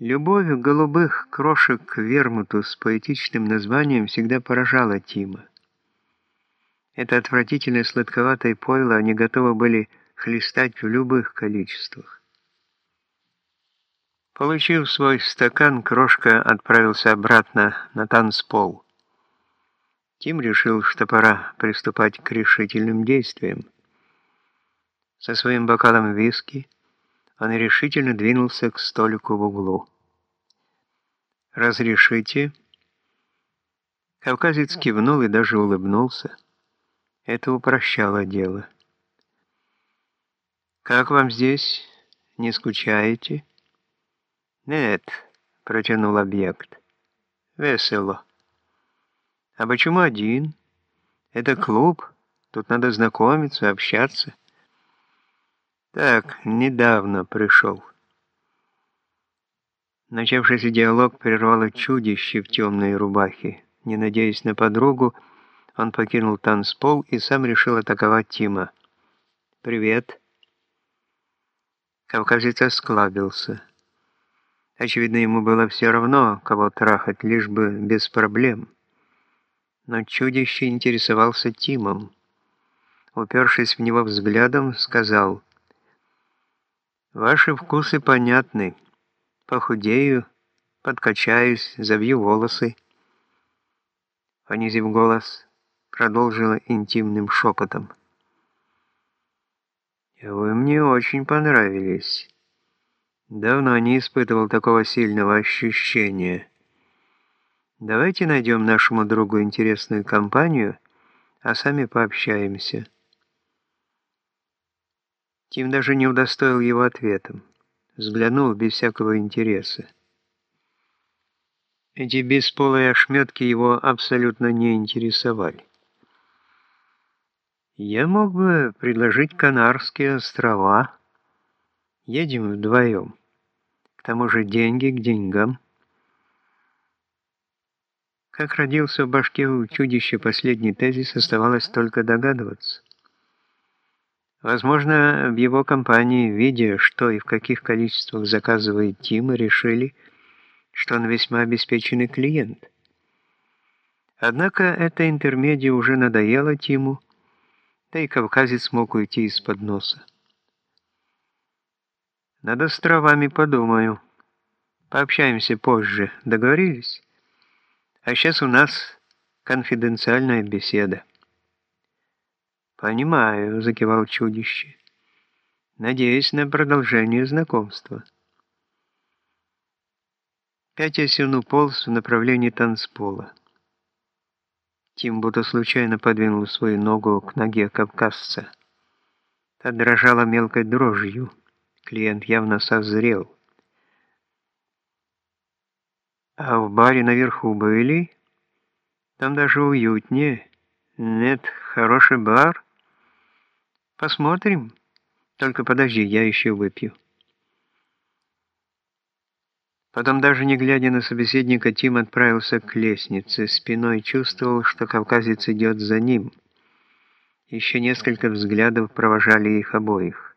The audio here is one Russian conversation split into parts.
Любовь голубых крошек к вермуту с поэтичным названием всегда поражала Тима. Это отвратительное сладковатое пойло они готовы были хлестать в любых количествах. Получив свой стакан, крошка отправился обратно на танцпол. Тим решил, что пора приступать к решительным действиям. Со своим бокалом виски он решительно двинулся к столику в углу. «Разрешите?» Кавказец кивнул и даже улыбнулся. Это упрощало дело. «Как вам здесь? Не скучаете?» «Нет», — протянул объект. «Весело». «А почему один? Это клуб, тут надо знакомиться, общаться». Так, недавно пришел. Начавшийся диалог прервало чудище в темной рубахе. Не надеясь на подругу, он покинул танцпол и сам решил атаковать Тима. «Привет». Кавказец осклабился. Очевидно, ему было все равно, кого трахать, лишь бы без проблем. Но чудище интересовался Тимом. Упершись в него взглядом, сказал Ваши вкусы понятны. Похудею, подкачаюсь, забью волосы. Понизив голос, продолжила интимным шепотом. Вы мне очень понравились. Давно не испытывал такого сильного ощущения. Давайте найдем нашему другу интересную компанию, а сами пообщаемся. Тим даже не удостоил его ответом. Взглянул без всякого интереса. Эти бесполые ошметки его абсолютно не интересовали. Я мог бы предложить Канарские острова. Едем вдвоем. К тому же деньги к деньгам. Как родился в башке у чудища последний тезис, оставалось только догадываться. Возможно, в его компании, видя, что и в каких количествах заказывает Тима, решили, что он весьма обеспеченный клиент. Однако эта интермедия уже надоела Тиму, да и кавказец мог уйти из-под носа. Над островами подумаю. Пообщаемся позже. Договорились? А сейчас у нас конфиденциальная беседа. «Понимаю», — закивал чудище. «Надеюсь на продолжение знакомства». Пятясь он уполз в направлении танцпола. Тим будто случайно подвинул свою ногу к ноге кавказца. Та дрожала мелкой дрожью. Клиент явно созрел. «А в баре наверху были? Там даже уютнее. Нет, хороший бар». Посмотрим. Только подожди, я еще выпью. Потом, даже не глядя на собеседника, Тим отправился к лестнице. Спиной чувствовал, что кавказец идет за ним. Еще несколько взглядов провожали их обоих.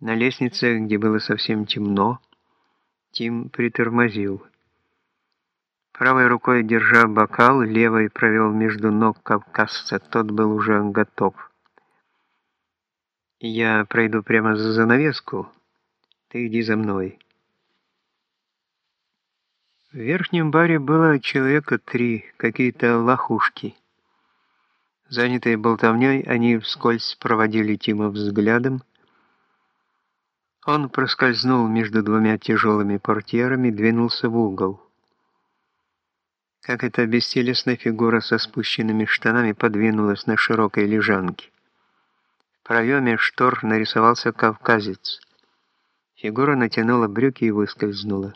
На лестнице, где было совсем темно, Тим притормозил. Правой рукой, держа бокал, левой провел между ног кавказца. Тот был уже готов. Я пройду прямо за занавеску. Ты иди за мной. В верхнем баре было человека три, какие-то лохушки. Занятые болтовней, они вскользь проводили Тима взглядом. Он проскользнул между двумя тяжелыми портьерами, двинулся в угол. Как эта бестелесная фигура со спущенными штанами подвинулась на широкой лежанке проеме штор нарисовался кавказец. Фигура натянула брюки и выскользнула.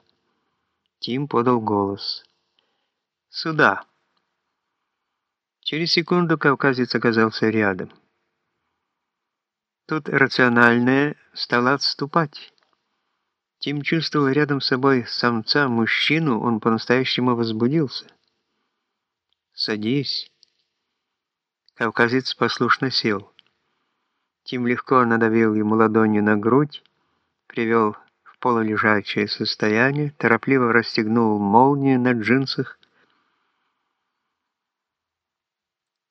Тим подал голос. «Сюда!» Через секунду кавказец оказался рядом. Тут рациональное стало отступать. Тим чувствовал рядом с собой самца, мужчину, он по-настоящему возбудился. «Садись». Кавказец послушно сел. Тим легко надавил ему ладонью на грудь, привел в полулежачее состояние, торопливо расстегнул молнию на джинсах,